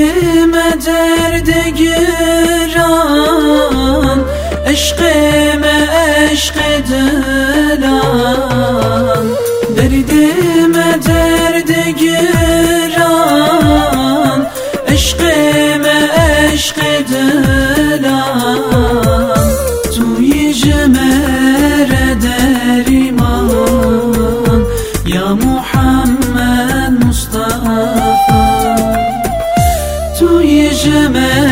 Kalbime derde giren Eşkime eşk edilen Derdime derde giren Eşkime eşk edilen Tuyi cemere deriman Ya Muhammed Mustafa. Geceme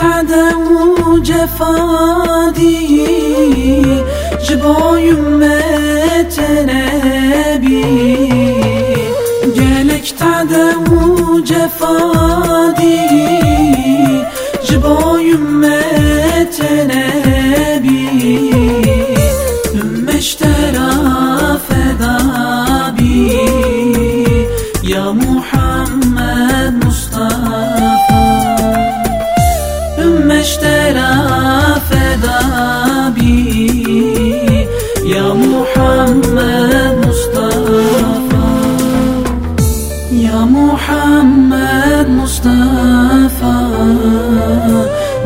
Gelekte u cefa di Jibo ümmet nebi Gelekte u cefa di Jibo ümmet nebi Ümmeştera feda bi Ya Muhammed Mustafa اشترى فدا بي يا محمد مصطفى يا محمد مصطفى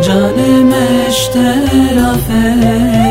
جانم اشترى فدا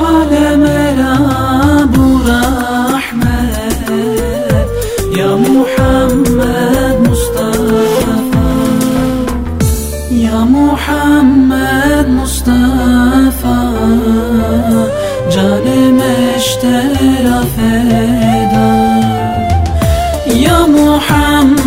المصطفى على أبو رحمة يا محمد مصطفى يا محمد مصطفى جانم اشترى فدا يا محمد